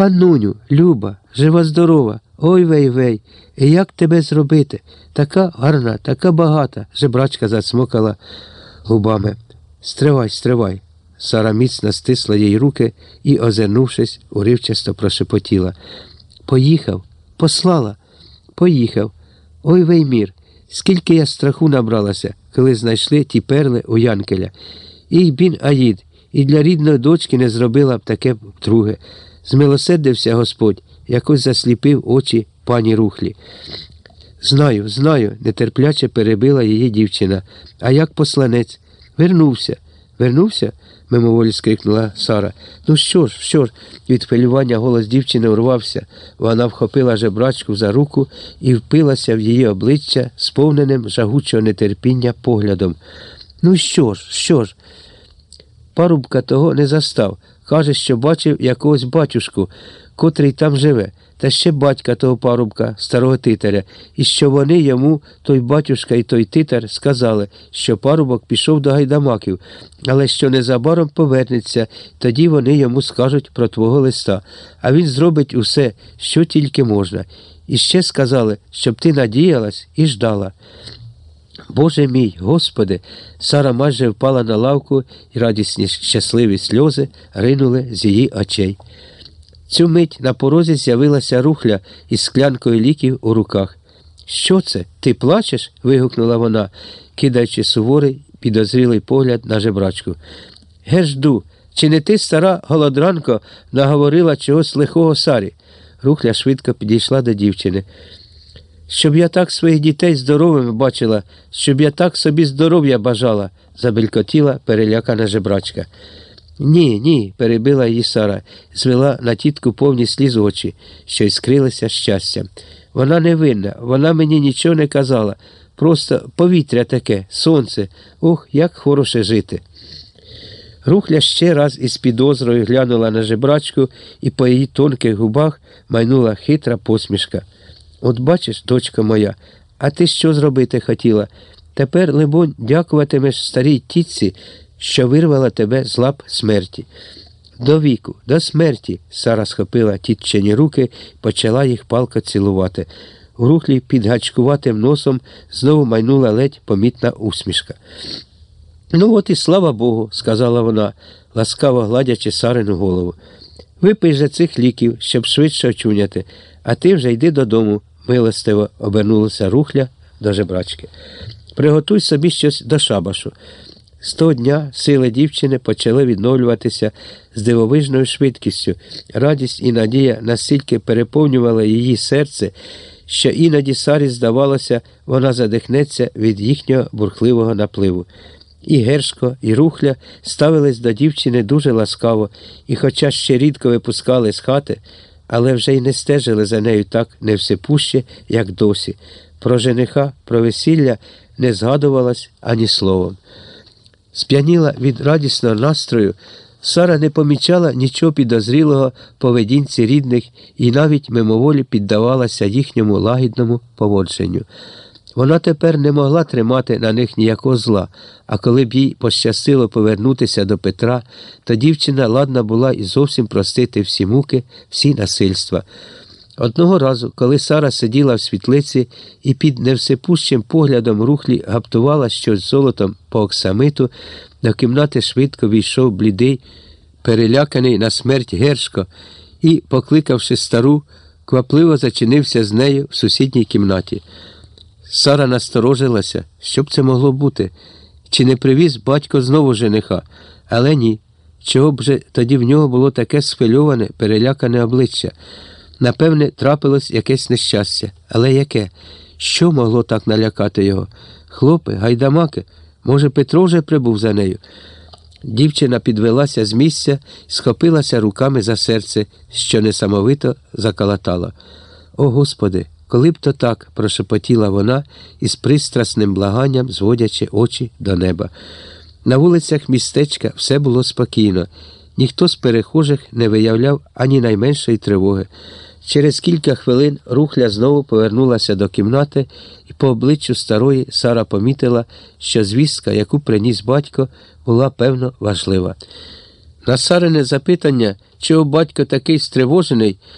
Пануню, Люба, жива здорова, ой вей вей, і як тебе зробити? Така гарна, така багата, жебрачка засмокала губами. Стривай, стривай. Сара міцно стисла їй руки і, озирнувшись, уривчасто прошепотіла. Поїхав, послала, поїхав. Ой веймір, скільки я страху набралася, коли знайшли ті перли у Янкеля. І бін Аїд, і для рідної дочки не зробила б таке друге. Змилосердився Господь, якось засліпив очі пані рухлі. Знаю, знаю, нетерпляче перебила її дівчина. А як посланець? Вернувся. Вернувся? мимоволі скрикнула Сара. Ну що ж, що ж? Від хвилювання голос дівчини урвався. Вона вхопила жебрачку за руку і впилася в її обличчя сповненим жагучого нетерпіння поглядом. Ну що ж, що ж? Парубка того не застав. Каже, що бачив якогось батюшку, котрий там живе, та ще батька того парубка, старого титаря, і що вони йому, той батюшка і той титар, сказали, що парубок пішов до гайдамаків, але що незабаром повернеться, тоді вони йому скажуть про твого листа, а він зробить усе, що тільки можна. І ще сказали, щоб ти надіялась і ждала. Боже мій, Господи, Сара майже впала на лавку, і радісні щасливі сльози ринули з її очей. Цю мить на порозі з'явилася рухля із склянкою ліків у руках. Що це? Ти плачеш? вигукнула вона, кидаючи суворий, підозрілий погляд на жебрачку. Гежду, чи не ти, стара голодранко, наговорила чогось лихого Сарі? Рухля швидко підійшла до дівчини. Щоб я так своїх дітей здоровими бачила, щоб я так собі здоров'я бажала, забелькотіла перелякана жебрачка. Ні, ні, перебила її Сара, звела на тітку повні сліз очі, що й скрилися щастям. Вона не винна, вона мені нічого не казала. Просто повітря таке, сонце, ох, як хороше жити. Рухля ще раз із підозрою глянула на жебрачку, і по її тонких губах майнула хитра посмішка. От бачиш, дочка моя, а ти що зробити хотіла? Тепер, либонь, дякуватимеш старій тітці, що вирвала тебе з лап смерті. До віку, до смерті, Сара схопила тітчині руки почала їх палко цілувати. У рухлі під гачкуватим носом знову майнула ледь помітна усмішка. Ну, от і слава Богу, сказала вона, ласкаво гладячи Сарину голову. Випий же цих ліків, щоб швидше очуняти, а ти вже йди додому, милостиво обернулася рухля до жебрачки. Приготуй собі щось до шабашу. З того дня сили дівчини почали відновлюватися з дивовижною швидкістю. Радість і надія настільки переповнювали її серце, що іноді Сарі здавалося, вона задихнеться від їхнього бурхливого напливу. І Гершко, і рухля ставились до дівчини дуже ласкаво, і, хоча ще рідко випускали з хати, але вже й не стежили за нею так невсепуще, як досі. Про жениха, про весілля не згадувалось ані словом. Сп'яніла від радісного настрою, Сара не помічала нічого підозрілого поведінці рідних і навіть мимоволі піддавалася їхньому лагідному поводженню. Вона тепер не могла тримати на них ніякого зла, а коли б їй пощастило повернутися до Петра, то дівчина ладна була і зовсім простити всі муки, всі насильства. Одного разу, коли Сара сиділа в світлиці і під невсепущим поглядом рухлі гаптувала щось золотом по оксамиту, до кімнати швидко війшов блідий, переляканий на смерть Гершко і, покликавши стару, квапливо зачинився з нею в сусідній кімнаті. Сара насторожилася, що б це могло бути, чи не привіз батько знову жениха, але ні. Чого б же тоді в нього було таке схвильоване, перелякане обличчя. Напевне, трапилось якесь нещастя. Але яке? Що могло так налякати його? Хлопи, гайдамаки, може, Петро вже прибув за нею. Дівчина підвелася з місця схопилася руками за серце, що несамовито закалатала. О Господи, коли б то так, прошепотіла вона із пристрасним благанням, зводячи очі до неба. На вулицях містечка все було спокійно, ніхто з перехожих не виявляв ані найменшої тривоги. Через кілька хвилин рухля знову повернулася до кімнати, і по обличчю старої Сара помітила, що звістка, яку приніс батько, була певно важлива. На Сарине запитання, чого батько такий стривожений,